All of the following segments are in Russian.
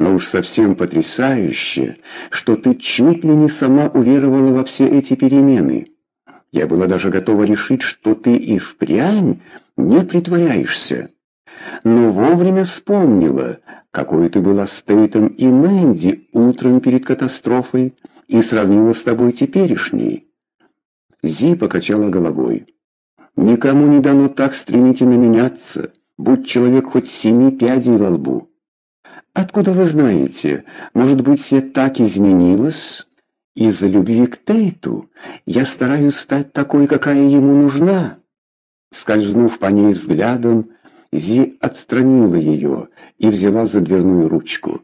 Но уж совсем потрясающе, что ты чуть ли не сама уверовала во все эти перемены. Я была даже готова решить, что ты и впрямь не притворяешься. Но вовремя вспомнила, какой ты была с Тейтом и Мэнди утром перед катастрофой, и сравнила с тобой теперешней. Зи покачала головой. Никому не дано так стремительно меняться, будь человек хоть семи пядей во лбу. Откуда вы знаете? Может быть, я так изменилась? Из-за любви к Тейту я стараюсь стать такой, какая ему нужна. Скользнув по ней взглядом, Зи отстранила ее и взяла за дверную ручку.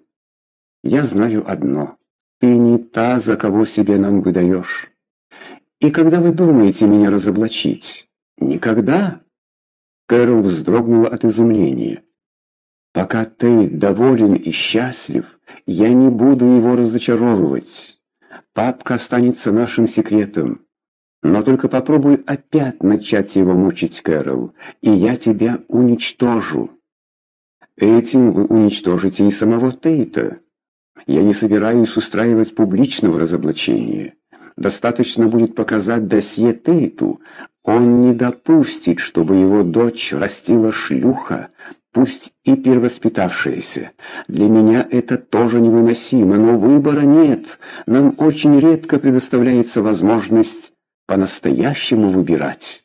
«Я знаю одно. Ты не та, за кого себе нам выдаешь. И когда вы думаете меня разоблачить? Никогда?» Кэрол вздрогнула от изумления. «Пока ты доволен и счастлив, я не буду его разочаровывать. Папка останется нашим секретом. Но только попробуй опять начать его мучить, Кэрол, и я тебя уничтожу. Этим вы уничтожите и самого Тейта. Я не собираюсь устраивать публичного разоблачения. Достаточно будет показать досье Тейту. Он не допустит, чтобы его дочь растила шлюха, пусть и перевоспитавшаяся. Для меня это тоже невыносимо, но выбора нет. Нам очень редко предоставляется возможность по-настоящему выбирать.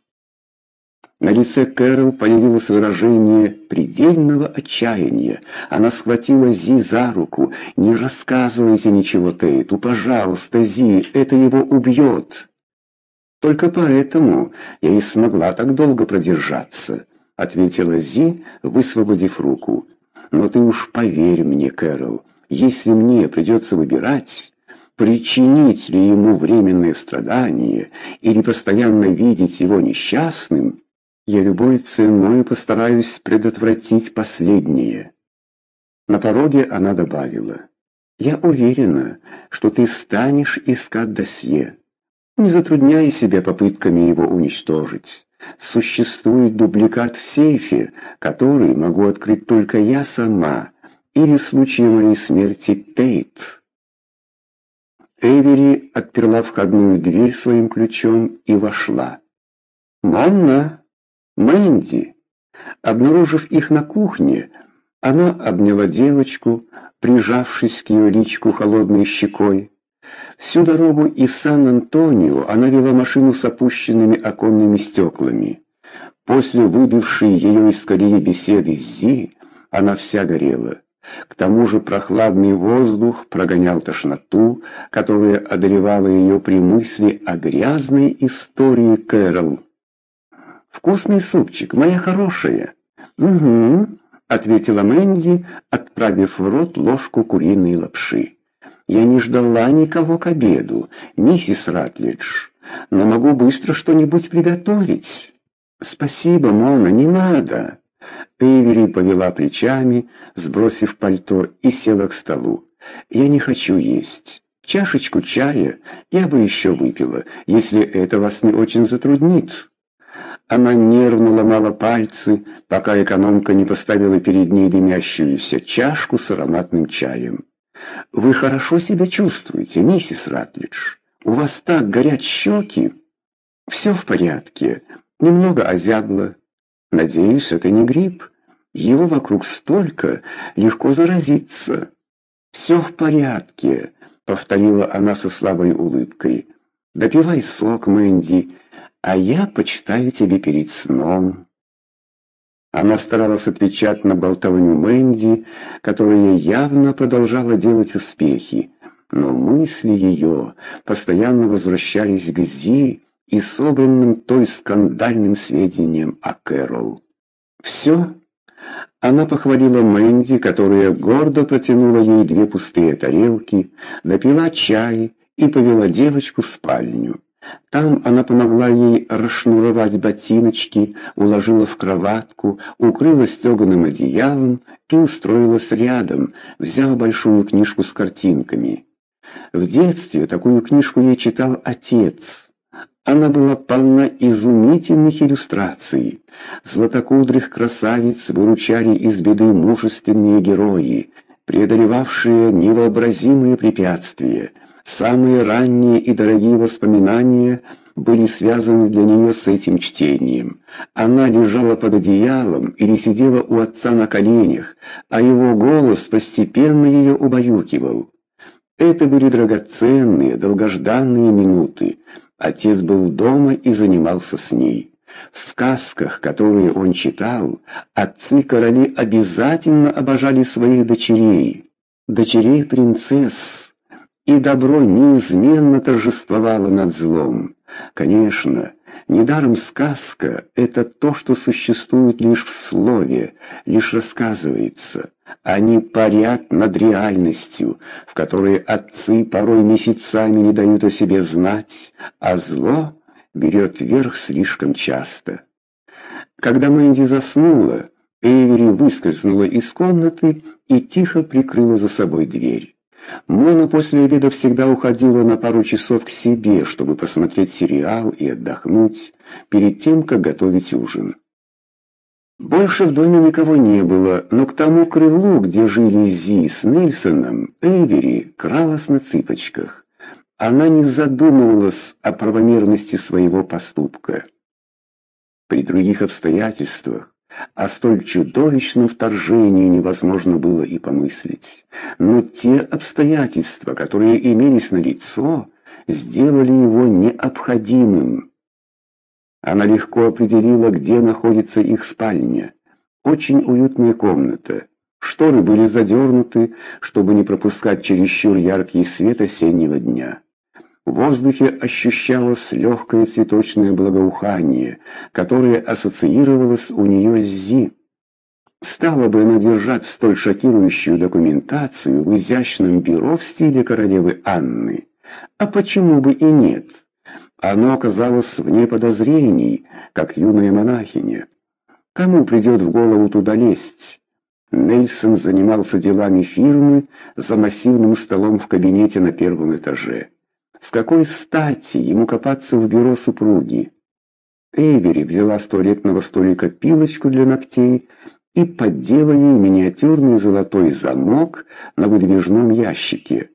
На лице Кэрол появилось выражение предельного отчаяния. Она схватила Зи за руку. «Не рассказывайте ничего Тейту, пожалуйста, Зи, это его убьет». «Только поэтому я и смогла так долго продержаться», — ответила Зи, высвободив руку. «Но ты уж поверь мне, Кэрол, если мне придется выбирать...» причинить ли ему временные страдания или постоянно видеть его несчастным, я любой ценой постараюсь предотвратить последнее. На пороге она добавила, «Я уверена, что ты станешь искать досье. Не затрудняй себя попытками его уничтожить. Существует дубликат в сейфе, который могу открыть только я сама, или в случае моей смерти Тейт». Эвери отперла входную дверь своим ключом и вошла. «Манна! Мэнди!» Обнаружив их на кухне, она обняла девочку, прижавшись к ее личку холодной щекой. Всю дорогу из Сан-Антонио она вела машину с опущенными оконными стеклами. После выбившей ее из колеи беседы с Зи, она вся горела. К тому же прохладный воздух прогонял тошноту, которая одолевала ее при мысли о грязной истории Кэрол. «Вкусный супчик, моя хорошая!» «Угу», — ответила Мэнди, отправив в рот ложку куриной лапши. «Я не ждала никого к обеду, миссис Ратлидж, но могу быстро что-нибудь приготовить». «Спасибо, Мона, не надо». Эйвери повела плечами, сбросив пальто, и села к столу. «Я не хочу есть. Чашечку чая я бы еще выпила, если это вас не очень затруднит». Она нервно ломала пальцы, пока экономка не поставила перед ней дымящуюся чашку с ароматным чаем. «Вы хорошо себя чувствуете, миссис Ратлидж? У вас так горят щеки?» «Все в порядке. Немного озябло. Надеюсь, это не грипп. Его вокруг столько, легко заразиться. «Все в порядке», — повторила она со слабой улыбкой. «Допивай сок, Мэнди, а я почитаю тебе перед сном». Она старалась отвечать на болтовню Мэнди, которая явно продолжала делать успехи, но мысли ее постоянно возвращались к Зи, и собранным той скандальным сведением о Кэрол. «Все?» Она похвалила Мэнди, которая гордо протянула ей две пустые тарелки, допила чай и повела девочку в спальню. Там она помогла ей расшнуровать ботиночки, уложила в кроватку, укрыла стеганым одеялом и устроилась рядом, взяв большую книжку с картинками. В детстве такую книжку ей читал отец. Она была полна изумительных иллюстраций. Златокудрых красавиц выручали из беды мужественные герои. преодолевавшие невообразимые препятствия. Самые ранние и дорогие воспоминания были связаны для нее с этим чтением. Она лежала под одеялом или сидела у отца на коленях, а его голос постепенно ее убаюкивал. Это были драгоценные, долгожданные минуты. Отец был дома и занимался с ней. В сказках, которые он читал, отцы-короли обязательно обожали своих дочерей, дочерей принцесс, и добро неизменно торжествовало над злом. Конечно, недаром сказка — это то, что существует лишь в слове, лишь рассказывается. Они парят над реальностью, в которой отцы порой месяцами не дают о себе знать, а зло берет верх слишком часто. Когда Мэнди заснула, Эйвери выскользнула из комнаты и тихо прикрыла за собой дверь. Мона после обеда всегда уходила на пару часов к себе, чтобы посмотреть сериал и отдохнуть перед тем, как готовить ужин. Больше в доме никого не было, но к тому крылу, где жили Зи с Нельсоном, Эйвери кралась на цыпочках. Она не задумывалась о правомерности своего поступка. При других обстоятельствах о столь чудовищном вторжении невозможно было и помыслить. Но те обстоятельства, которые имелись на лицо, сделали его необходимым. Она легко определила, где находится их спальня. Очень уютная комната. Шторы были задернуты, чтобы не пропускать чересчур яркий свет осеннего дня. В воздухе ощущалось легкое цветочное благоухание, которое ассоциировалось у нее с Зи. Стала бы она держать столь шокирующую документацию в изящном бюро в стиле королевы Анны. А почему бы и нет? Оно оказалось вне подозрений, как юная монахиня. Кому придет в голову туда лезть? Нельсон занимался делами фирмы за массивным столом в кабинете на первом этаже. С какой стати ему копаться в бюро супруги? Эйвери взяла с туалетного столика пилочку для ногтей и поддела ей миниатюрный золотой замок на выдвижном ящике.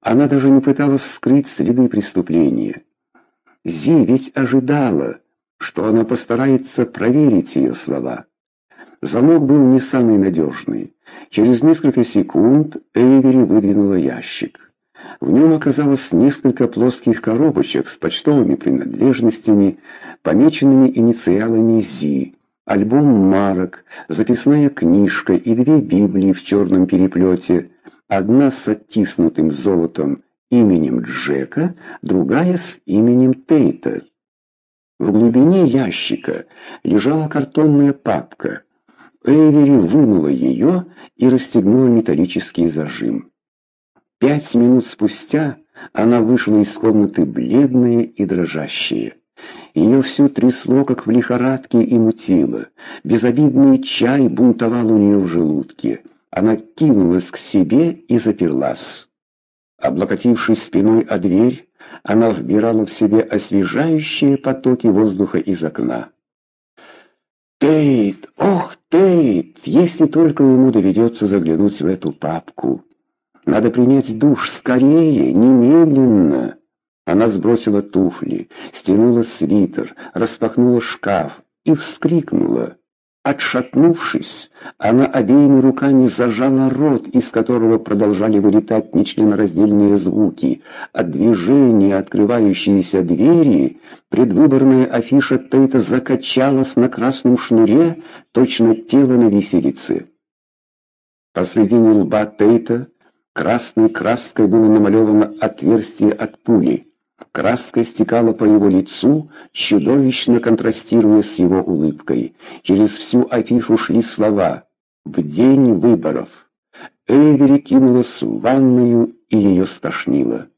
Она даже не пыталась скрыть следы преступления. Зи ведь ожидала, что она постарается проверить ее слова. Замок был не самый надежный. Через несколько секунд Эйвери выдвинула ящик. В нем оказалось несколько плоских коробочек с почтовыми принадлежностями, помеченными инициалами ЗИ, альбом марок, записная книжка и две Библии в черном переплете, одна с оттиснутым золотом именем Джека, другая с именем Тейта. В глубине ящика лежала картонная папка. Эйвери вынула ее и расстегнула металлический зажим. Пять минут спустя она вышла из комнаты бледная и дрожащая. Ее всю трясло, как в лихорадке, и мутило. Безобидный чай бунтовал у нее в желудке. Она кинулась к себе и заперлась. Облокотившись спиной о дверь, она вбирала в себе освежающие потоки воздуха из окна. «Тейт! Ох, Тейт! Если только ему доведется заглянуть в эту папку!» Надо принять душ скорее, немедленно. Она сбросила туфли, стянула свитер, распахнула шкаф и вскрикнула. Отшатнувшись, она обеими руками зажала рот, из которого продолжали вылетать нечленораздельные звуки. От движения открывающейся двери предвыборная афиша Тейта закачалась на красном шнуре, точно тело на виселице. Посредине лба Тейта Красной краской было намалевано отверстие от пули. Краска стекала по его лицу, чудовищно контрастируя с его улыбкой. Через всю афишу шли слова «В день выборов». Эйвери кинулась в ванную, и ее стошнило.